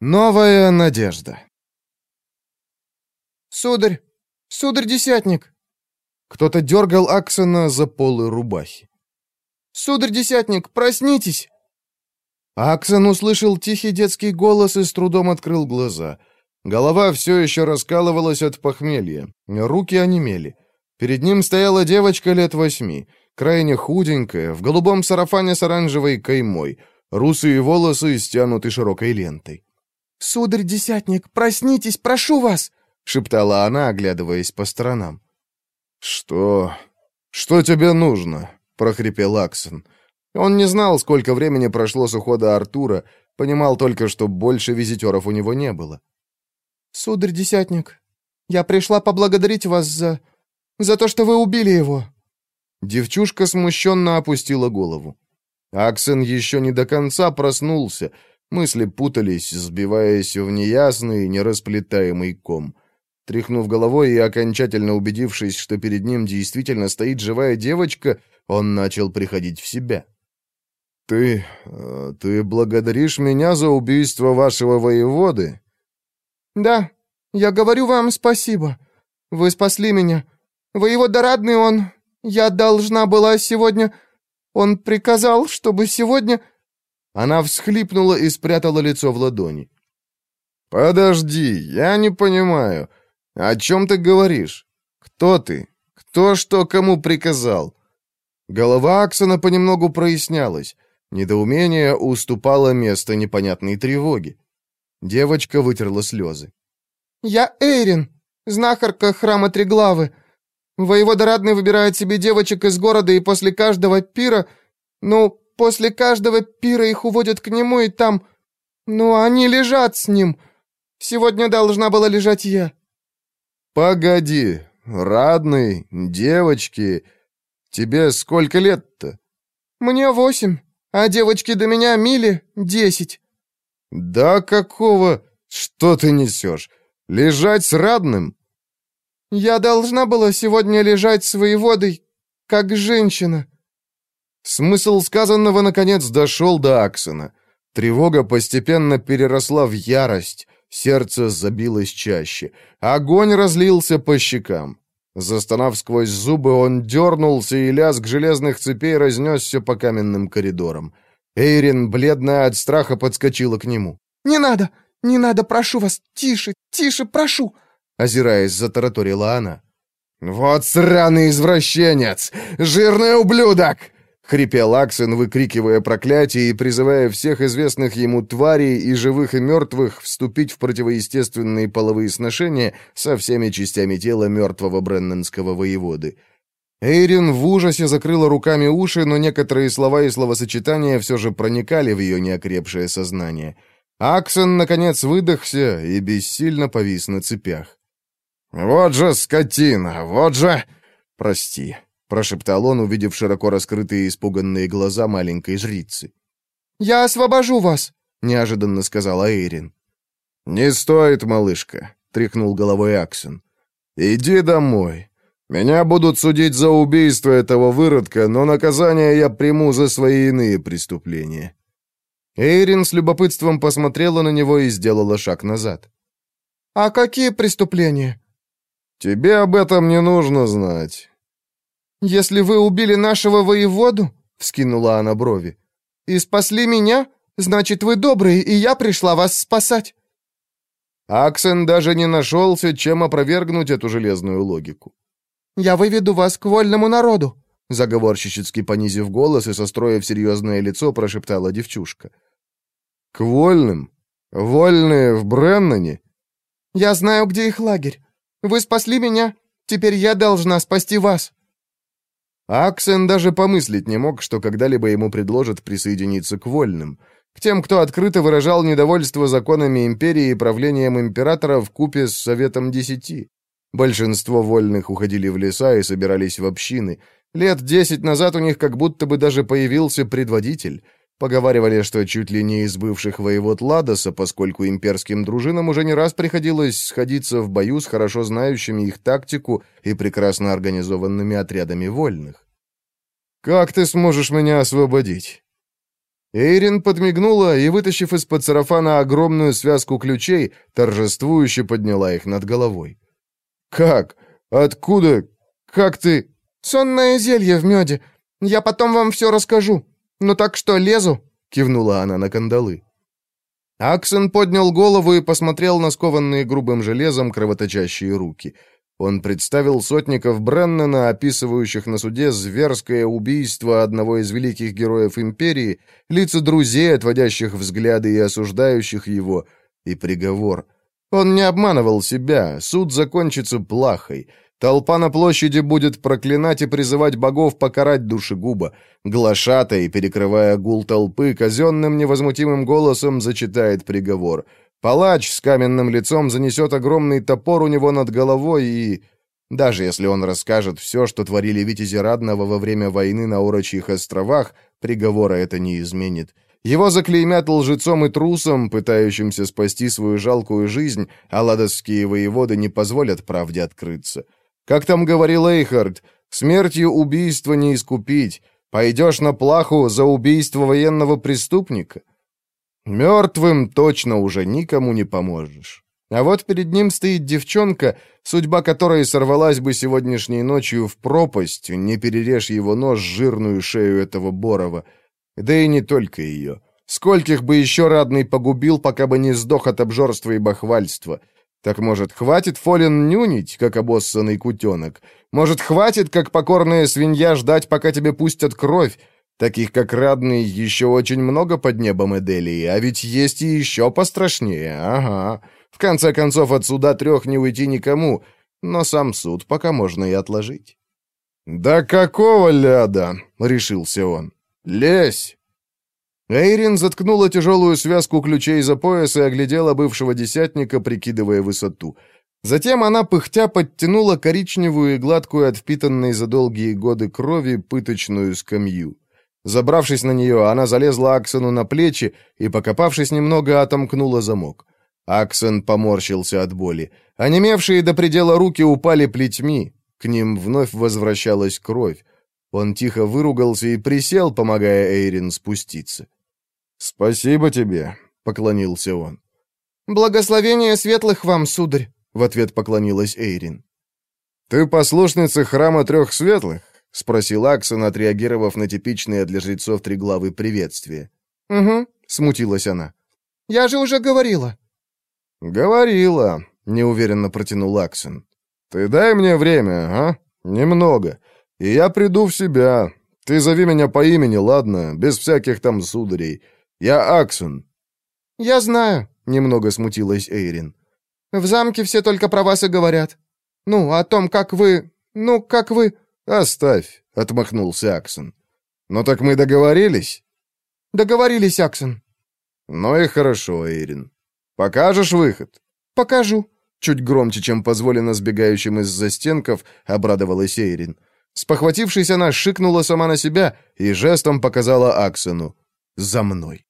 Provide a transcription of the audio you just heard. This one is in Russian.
Новая надежда. «Сударь! Сударь-десятник!» Кто-то дергал Аксона за полы рубахи. «Сударь-десятник, проснитесь!» Аксон услышал тихий детский голос и с трудом открыл глаза. Голова все еще раскалывалась от похмелья. Руки онемели. Перед ним стояла девочка лет восьми, крайне худенькая, в голубом сарафане с оранжевой каймой, русые волосы стянуты широкой лентой. «Сударь-десятник, проснитесь, прошу вас!» — шептала она, оглядываясь по сторонам. «Что? Что тебе нужно?» — прохрипел Аксон. Он не знал, сколько времени прошло с ухода Артура, понимал только, что больше визитеров у него не было. «Сударь-десятник, я пришла поблагодарить вас за... за то, что вы убили его». Девчушка смущенно опустила голову. Аксен еще не до конца проснулся, мысли путались, сбиваясь в неясный, нерасплетаемый ком. Тряхнув головой и окончательно убедившись, что перед ним действительно стоит живая девочка, он начал приходить в себя. «Ты... Э, ты благодаришь меня за убийство вашего воеводы?» «Да, я говорю вам спасибо. Вы спасли меня. Воевода Радный он... Я должна была сегодня... Он приказал, чтобы сегодня...» Она всхлипнула и спрятала лицо в ладони. «Подожди, я не понимаю. О чем ты говоришь? Кто ты? Кто что кому приказал?» Голова Аксона понемногу прояснялась. Недоумение уступало место непонятной тревоге. Девочка вытерла слезы. «Я Эйрин, знахарка храма Триглавы. Воевода Радный выбирает себе девочек из города, и после каждого пира... Ну, после каждого пира их уводят к нему, и там... Ну, они лежат с ним. Сегодня должна была лежать я». «Погоди, Радный, девочки... Тебе сколько лет-то?» «Мне восемь, а девочки до меня Миле десять». «Да какого? Что ты несешь? Лежать с Радным?» «Я должна была сегодня лежать с воеводой, как женщина». Смысл сказанного, наконец, дошел до Аксона. Тревога постепенно переросла в ярость, сердце забилось чаще. Огонь разлился по щекам. Застонав сквозь зубы, он дернулся, и лязг железных цепей разнесся по каменным коридорам. Эйрин, бледная от страха, подскочила к нему. «Не надо! Не надо, прошу вас! Тише, тише, прошу!» Озираясь, затараторила она. «Вот сраный извращенец! Жирный ублюдок!» — хрипел Аксен, выкрикивая проклятие и призывая всех известных ему тварей и живых и мертвых вступить в противоестественные половые сношения со всеми частями тела мертвого бренненского воеводы. Эйрин в ужасе закрыла руками уши, но некоторые слова и словосочетания все же проникали в ее неокрепшее сознание. Аксен, наконец, выдохся и бессильно повис на цепях. «Вот же скотина! Вот же...» «Прости», — прошептал он, увидев широко раскрытые испуганные глаза маленькой жрицы. «Я освобожу вас», — неожиданно сказала Эйрин. «Не стоит, малышка», — тряхнул головой Аксен. «Иди домой. Меня будут судить за убийство этого выродка, но наказание я приму за свои иные преступления». Эйрин с любопытством посмотрела на него и сделала шаг назад. «А какие преступления?» «Тебе об этом не нужно знать». «Если вы убили нашего воеводу», — вскинула она брови, «и спасли меня, значит, вы добрые, и я пришла вас спасать». Аксен даже не нашелся, чем опровергнуть эту железную логику. «Я выведу вас к вольному народу», — заговорщически понизив голос и состроив серьезное лицо, прошептала девчушка. «К вольным? Вольные в Бреннане?» «Я знаю, где их лагерь. Вы спасли меня, теперь я должна спасти вас». Аксен даже помыслить не мог, что когда-либо ему предложат присоединиться к вольным, к тем, кто открыто выражал недовольство законами империи и правлением императора в купе с Советом Десяти. Большинство вольных уходили в леса и собирались в общины. Лет десять назад у них как будто бы даже появился предводитель — Поговаривали, что чуть ли не из бывших воевод Ладоса, поскольку имперским дружинам уже не раз приходилось сходиться в бою с хорошо знающими их тактику и прекрасно организованными отрядами вольных. «Как ты сможешь меня освободить?» Эйрин подмигнула и, вытащив из-под сарафана огромную связку ключей, торжествующе подняла их над головой. «Как? Откуда? Как ты...» «Сонное зелье в меде. Я потом вам все расскажу. Ну так что, лезу?» — кивнула она на кандалы. Аксон поднял голову и посмотрел на скованные грубым железом кровоточащие руки. Он представил сотников Бреннана, описывающих на суде зверское убийство одного из великих героев империи, лица друзей, отводящих взгляды и осуждающих его, и приговор. Он не обманывал себя, суд закончится плахой — Толпа на площади будет проклинать и призывать богов покарать душегуба. Глашатай, перекрывая гул толпы, казенным невозмутимым голосом зачитает приговор. Палач с каменным лицом занесет огромный топор у него над головой и... Даже если он расскажет все, что творили витязи Радного во время войны на Орочьих островах, приговора это не изменит. Его заклеймят лжецом и трусом, пытающимся спасти свою жалкую жизнь, а ладосские воеводы не позволят правде открыться. Как там говорил Эйхард, смертью убийства не искупить. Пойдешь на плаху за убийство военного преступника? Мертвым точно уже никому не поможешь. А вот перед ним стоит девчонка, судьба которой сорвалась бы сегодняшней ночью в пропасть, не перережь его нож жирную шею этого Борова. Да и не только ее. Скольких бы еще радный погубил, пока бы не сдох от обжорства и бахвальства. Так, может, хватит Фолин нюнить, как обоссанный кутенок? Может, хватит, как покорная свинья, ждать, пока тебе пустят кровь? Таких, как Радный, еще очень много под небом Эделии, а ведь есть и еще пострашнее, ага. В конце концов, от суда трех не уйти никому, но сам суд пока можно и отложить. «Да какого ляда?» — решился он. «Лезь!» Эйрин заткнула тяжелую связку ключей за пояс и оглядела бывшего десятника, прикидывая высоту. Затем она, пыхтя, подтянула коричневую и гладкую от впитанной за долгие годы крови пыточную скамью. Забравшись на нее, она залезла Аксону на плечи и, покопавшись немного, отомкнула замок. Аксон поморщился от боли. Онемевшие до предела руки упали плетьми. К ним вновь возвращалась кровь. Он тихо выругался и присел, помогая Эйрин спуститься. «Спасибо тебе», — поклонился он. «Благословение светлых вам, сударь», — в ответ поклонилась Эйрин. «Ты послушница храма трех светлых?» — спросил Аксон, отреагировав на типичное для жрецов триглавы приветствие. «Угу», — смутилась она. «Я же уже говорила». «Говорила», — неуверенно протянул Аксон. «Ты дай мне время, а? Немного. И я приду в себя. Ты зови меня по имени, ладно? Без всяких там сударей. Я Аксон». «Я знаю», — немного смутилась Эйрин. «В замке все только про вас и говорят. Ну, о том, как вы... Ну, как вы...» «Оставь», — отмахнулся Аксон. «Ну так мы договорились?» «Договорились, Аксон». «Ну и хорошо, Эйрин. Покажешь выход?» «Покажу». Чуть громче, чем позволено сбегающим из застенков, обрадовалась Эйрин. Спохватившись, она шикнула сама на себя и жестом показала Аксону «За мной».